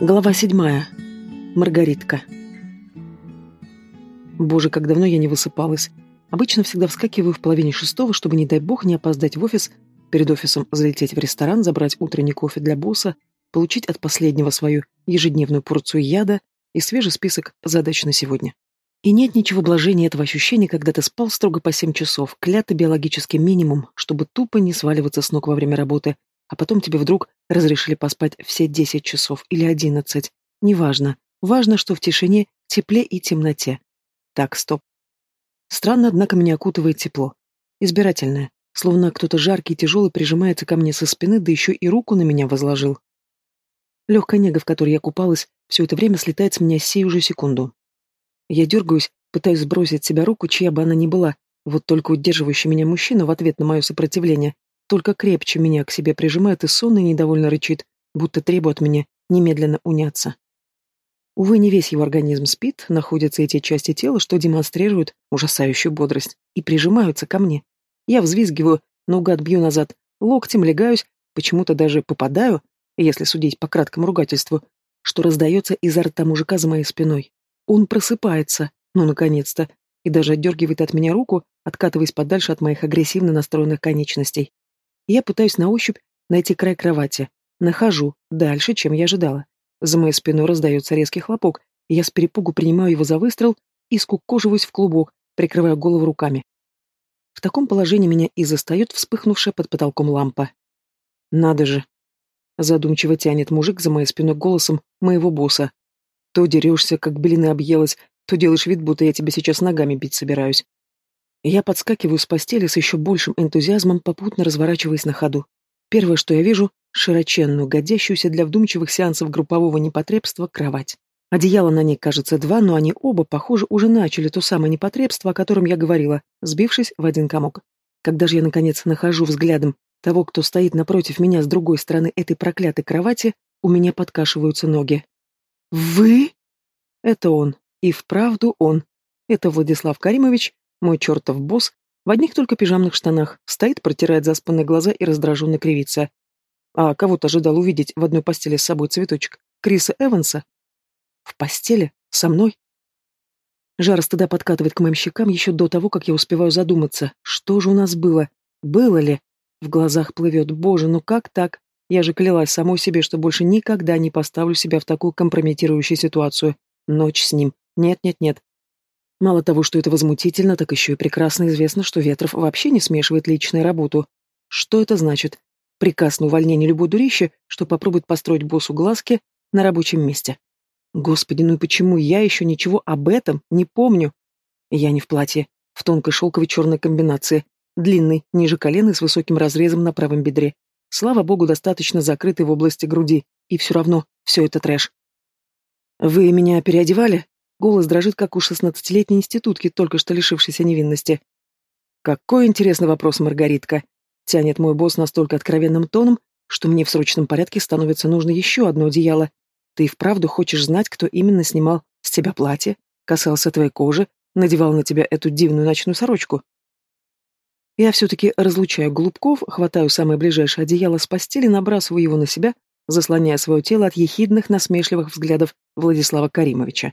Глава седьмая. Маргаритка. Боже, как давно я не высыпалась. Обычно всегда вскакиваю в половине шестого, чтобы, не дай бог, не опоздать в офис, перед офисом залететь в ресторан, забрать утренний кофе для босса, получить от последнего свою ежедневную порцию яда и свежий список задач на сегодня. И нет ничего блажения этого ощущения, когда ты спал строго по семь часов, клятый биологический минимум, чтобы тупо не сваливаться с ног во время работы, а потом тебе вдруг разрешили поспать все десять часов или одиннадцать. Неважно. Важно, что в тишине, тепле и темноте. Так, стоп. Странно, однако, меня окутывает тепло. Избирательное. Словно кто-то жаркий и тяжелый прижимается ко мне со спины, да еще и руку на меня возложил. Легкая нега, в которой я купалась, все это время слетает с меня сей уже секунду. Я дергаюсь, пытаюсь сбросить с себя руку, чья бы она ни была, вот только удерживающий меня мужчина в ответ на мое сопротивление только крепче меня к себе прижимает и сонно и недовольно рычит, будто требует меня немедленно уняться. Увы, не весь его организм спит, находятся эти части тела, что демонстрируют ужасающую бодрость, и прижимаются ко мне. Я взвизгиваю, наугад бью назад, локтем легаюсь, почему-то даже попадаю, если судить по краткому ругательству, что раздается изо рта мужика за моей спиной. Он просыпается, ну, наконец-то, и даже отдергивает от меня руку, откатываясь подальше от моих агрессивно настроенных конечностей. Я пытаюсь на ощупь найти край кровати. Нахожу, дальше, чем я ожидала. За моей спиной раздается резкий хлопок, я с перепугу принимаю его за выстрел и скукоживаюсь в клубок, прикрывая голову руками. В таком положении меня и застает вспыхнувшая под потолком лампа. «Надо же!» Задумчиво тянет мужик за моей спиной голосом моего босса. «То дерешься, как блины объелась, то делаешь вид, будто я тебя сейчас ногами бить собираюсь. Я подскакиваю с постели с еще большим энтузиазмом, попутно разворачиваясь на ходу. Первое, что я вижу — широченную, годящуюся для вдумчивых сеансов группового непотребства кровать. Одеяло на ней, кажется, два, но они оба, похоже, уже начали то самое непотребство, о котором я говорила, сбившись в один комок. Когда же я, наконец, нахожу взглядом того, кто стоит напротив меня с другой стороны этой проклятой кровати, у меня подкашиваются ноги. «Вы?» Это он. И вправду он. Это Владислав Каримович, мой чертов босс в одних только пижамных штанах стоит, протирает заспанные глаза и раздраженно кривится. А кого-то ожидал увидеть в одной постели с собой цветочек. Криса Эванса? В постели? Со мной? Жар стыда подкатывает к моим щекам еще до того, как я успеваю задуматься. Что же у нас было? Было ли? В глазах плывет. Боже, ну как так? Я же клялась самой себе, что больше никогда не поставлю себя в такую компрометирующую ситуацию. Ночь с ним. Нет-нет-нет. Мало того, что это возмутительно, так еще и прекрасно известно, что Ветров вообще не смешивает личную работу. Что это значит? Приказ на увольнение любой дурища, что попробует построить боссу глазки на рабочем месте. Господи, ну и почему я еще ничего об этом не помню? Я не в платье, в тонкой шелковой черной комбинации, длинный, ниже колена с высоким разрезом на правом бедре. Слава богу, достаточно закрытый в области груди. И все равно, все это трэш. «Вы меня переодевали?» Голос дрожит, как у шестнадцатилетней институтки, только что лишившейся невинности. «Какой интересный вопрос, Маргаритка!» Тянет мой босс настолько откровенным тоном, что мне в срочном порядке становится нужно еще одно одеяло. Ты и вправду хочешь знать, кто именно снимал с тебя платье, касался твоей кожи, надевал на тебя эту дивную ночную сорочку? Я все-таки разлучаю голубков, хватаю самое ближайшее одеяло с постели, набрасываю его на себя, заслоняя свое тело от ехидных, насмешливых взглядов Владислава Каримовича.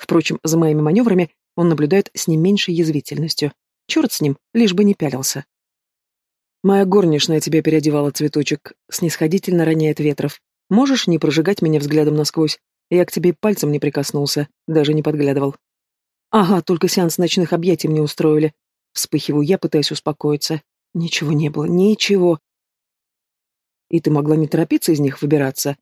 Впрочем, за моими маневрами он наблюдает с не меньшей язвительностью. Черт с ним, лишь бы не пялился. «Моя горничная тебя переодевала, цветочек», — снисходительно роняет Ветров. «Можешь не прожигать меня взглядом насквозь? Я к тебе пальцем не прикоснулся, даже не подглядывал». «Ага, только сеанс ночных объятий мне устроили». Вспыхиваю я, пытаясь успокоиться. Ничего не было, ничего. И ты могла не торопиться из них выбираться.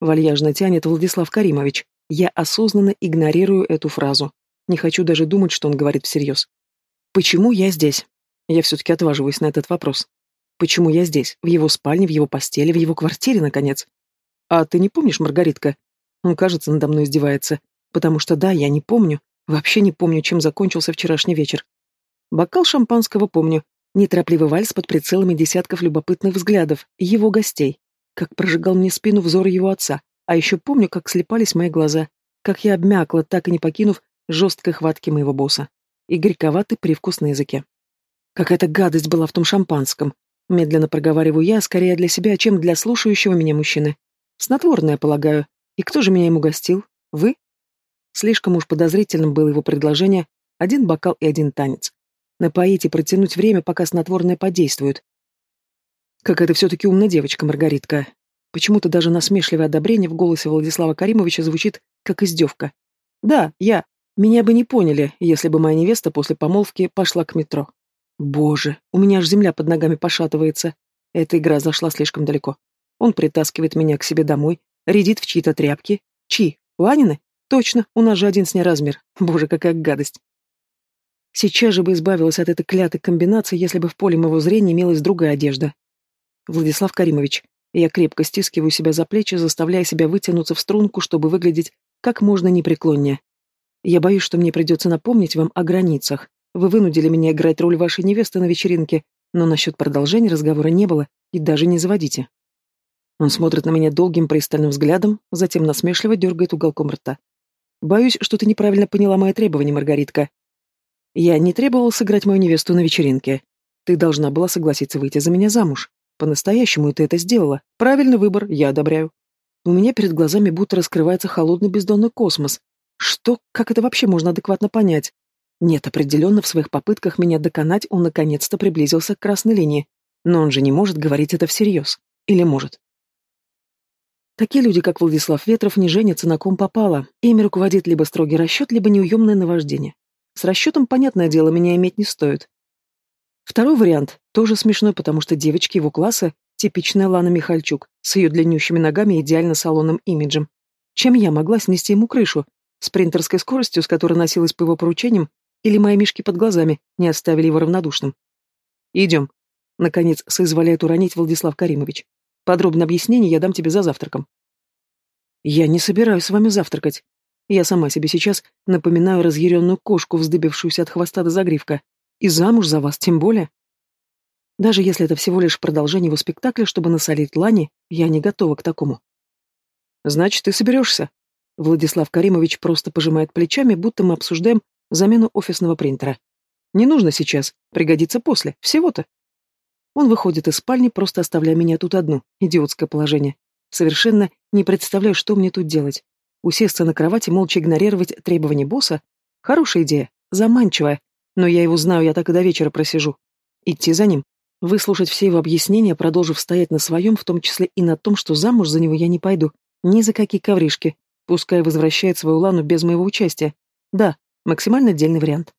Вальяжно тянет Владислав Каримович. Я осознанно игнорирую эту фразу. Не хочу даже думать, что он говорит всерьез. Почему я здесь? Я все-таки отваживаюсь на этот вопрос. Почему я здесь? В его спальне, в его постели, в его квартире, наконец? А ты не помнишь, Маргаритка? Он, кажется, надо мной издевается. Потому что да, я не помню. Вообще не помню, чем закончился вчерашний вечер. Бокал шампанского помню. Неторопливый вальс под прицелами десятков любопытных взглядов. Его гостей. Как прожигал мне спину взор его отца. А еще помню, как слепались мои глаза, как я обмякла, так и не покинув жесткой хватки моего босса. И горьковатый привкус на языке. Какая-то гадость была в том шампанском. Медленно проговариваю я, скорее для себя, чем для слушающего меня мужчины. Снотворное, полагаю. И кто же меня ему гостил? Вы? Слишком уж подозрительным было его предложение один бокал и один танец. Напоить и протянуть время, пока снотворное подействует. Как это все-таки умная девочка, Маргаритка. Почему-то даже насмешливое одобрение в голосе Владислава Каримовича звучит как издевка. Да, я. Меня бы не поняли, если бы моя невеста после помолвки пошла к метро. Боже, у меня аж земля под ногами пошатывается. Эта игра зашла слишком далеко. Он притаскивает меня к себе домой, редит в чьи-то тряпки. Чьи? Ванины? Точно, у нас же один с ней размер. Боже, какая гадость. Сейчас же бы избавилась от этой клятой комбинации, если бы в поле моего зрения имелась другая одежда. Владислав Каримович, я крепко стискиваю себя за плечи, заставляя себя вытянуться в струнку, чтобы выглядеть как можно непреклоннее. Я боюсь, что мне придется напомнить вам о границах. Вы вынудили меня играть роль вашей невесты на вечеринке, но насчет продолжения разговора не было, и даже не заводите. Он смотрит на меня долгим пристальным взглядом, затем насмешливо дергает уголком рта. Боюсь, что ты неправильно поняла мои требования, Маргаритка. Я не требовал сыграть мою невесту на вечеринке. Ты должна была согласиться выйти за меня замуж. По-настоящему ты это сделала. Правильный выбор, я одобряю. У меня перед глазами будто раскрывается холодный бездонный космос. Что, как это вообще можно адекватно понять? Нет, определенно в своих попытках меня доконать он наконец-то приблизился к красной линии. Но он же не может говорить это всерьез. Или может? Такие люди, как Владислав Ветров, не женятся на ком попало. Ими руководит либо строгий расчет, либо неуемное наваждение. С расчетом, понятное дело, меня иметь не стоит. Второй вариант тоже смешной, потому что девочки его класса — типичная Лана Михальчук, с ее длиннющими ногами и идеально салонным имиджем. Чем я могла снести ему крышу? Спринтерской скоростью, с которой носилась по его поручениям, или мои мишки под глазами не оставили его равнодушным? «Идем», — наконец соизволяет уронить Владислав Каримович. «Подробное объяснение я дам тебе за завтраком». «Я не собираюсь с вами завтракать. Я сама себе сейчас напоминаю разъяренную кошку, вздыбившуюся от хвоста до загривка. И замуж за вас тем более. Даже если это всего лишь продолжение его спектакля, чтобы насолить Лане, я не готова к такому. Значит, ты соберешься? Владислав Каримович просто пожимает плечами, будто мы обсуждаем замену офисного принтера. Не нужно сейчас, пригодится после, всего-то. Он выходит из спальни, просто оставляя меня тут одну, идиотское положение. Совершенно не представляю, что мне тут делать. Усесться на кровати, молча игнорировать требования босса? Хорошая идея, заманчивая, но я его знаю, я так и до вечера просижу. Идти за ним, выслушать все его объяснения, продолжив стоять на своем, в том числе и на том, что замуж за него я не пойду. Ни за какие ковришки. Пускай возвращает свою Лану без моего участия. Да, максимально отдельный вариант.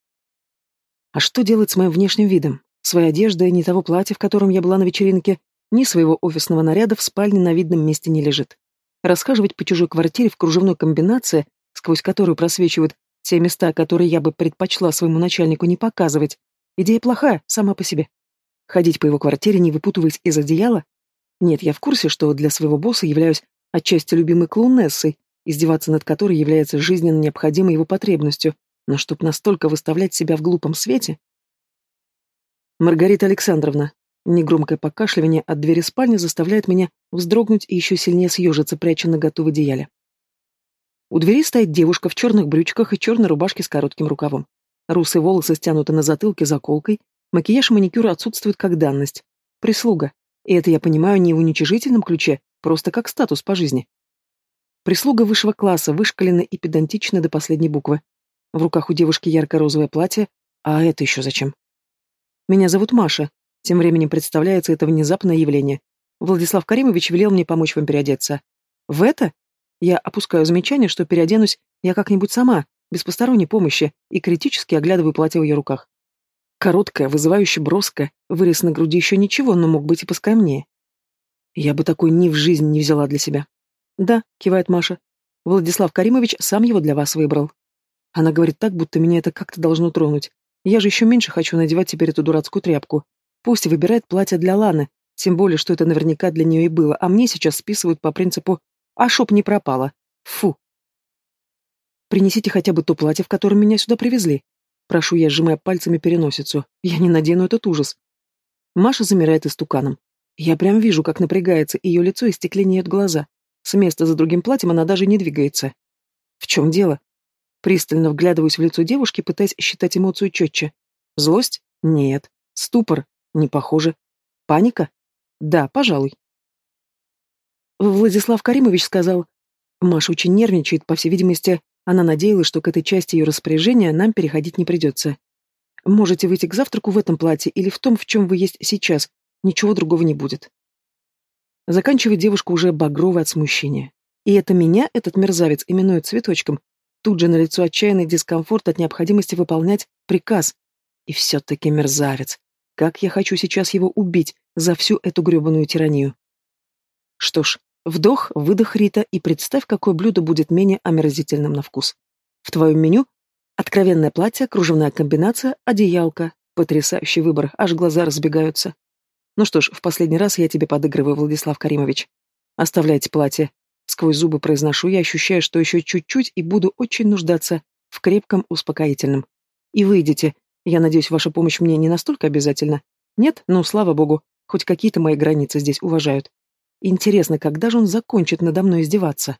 А что делать с моим внешним видом? Своей одеждой, не того платья, в котором я была на вечеринке, ни своего офисного наряда в спальне на видном месте не лежит. Расхаживать по чужой квартире в кружевной комбинации, сквозь которую просвечивают те места, которые я бы предпочла своему начальнику не показывать, идея плохая, сама по себе. Ходить по его квартире, не выпутываясь из одеяла? Нет, я в курсе, что для своего босса являюсь отчасти любимой клоунессой, издеваться над которой является жизненно необходимой его потребностью, но чтоб настолько выставлять себя в глупом свете... Маргарита Александровна, Негромкое покашливание от двери спальни заставляет меня вздрогнуть и еще сильнее съежиться, пряча наготу в одеяле. У двери стоит девушка в черных брючках и черной рубашке с коротким рукавом. Русые волосы стянуты на затылке заколкой, макияж и маникюр отсутствуют как данность. Прислуга. И это я понимаю не в уничижительном ключе, просто как статус по жизни. Прислуга высшего класса, вышкалена и педантична до последней буквы. В руках у девушки ярко-розовое платье, а это еще зачем? Меня зовут Маша, тем временем представляется это внезапное явление. Владислав Каримович велел мне помочь вам переодеться. В это? Я опускаю замечание, что переоденусь я как-нибудь сама, без посторонней помощи, и критически оглядываю платье в ее руках. Короткая, вызывающе броская, вырез на груди еще ничего, но мог быть и поскромнее. Я бы такой ни в жизнь не взяла для себя. Да, кивает Маша. Владислав Каримович сам его для вас выбрал. Она говорит так, будто меня это как-то должно тронуть. Я же еще меньше хочу надевать теперь эту дурацкую тряпку. Пусть выбирает платье для Ланы, тем более, что это наверняка для нее и было, а мне сейчас списывают по принципу «а шоп не пропала». Фу. Принесите хотя бы то платье, в котором меня сюда привезли. Прошу я, сжимая пальцами переносицу. Я не надену этот ужас. Маша замирает истуканом. Я прям вижу, как напрягается ее лицо и стекленеют глаза. С места за другим платьем она даже не двигается. В чем дело? Пристально вглядываюсь в лицо девушки, пытаясь считать эмоцию четче. Злость? Нет. Ступор? Не похоже. Паника? Да, пожалуй. Владислав Каримович сказал, Маша очень нервничает, по всей видимости, она надеялась, что к этой части ее распоряжения нам переходить не придется. Можете выйти к завтраку в этом платье или в том, в чем вы есть сейчас. Ничего другого не будет. Заканчивает девушка уже багровой от смущения. И это меня этот мерзавец именует цветочком. Тут же на лицо отчаянный дискомфорт от необходимости выполнять приказ. И все-таки мерзавец. Как я хочу сейчас его убить за всю эту гребаную тиранию. Что ж, вдох, выдох, Рита, и представь, какое блюдо будет менее омерзительным на вкус. В твоем меню откровенное платье, кружевная комбинация, одеялка. Потрясающий выбор, аж глаза разбегаются. Ну что ж, в последний раз я тебе подыгрываю, Владислав Каримович. Оставляйте платье. Сквозь зубы произношу я, ощущая, что еще чуть-чуть и буду очень нуждаться в крепком успокоительном. И выйдете. Я надеюсь, ваша помощь мне не настолько обязательна. Нет? Ну, слава богу, хоть какие-то мои границы здесь уважают. Интересно, когда же он закончит надо мной издеваться?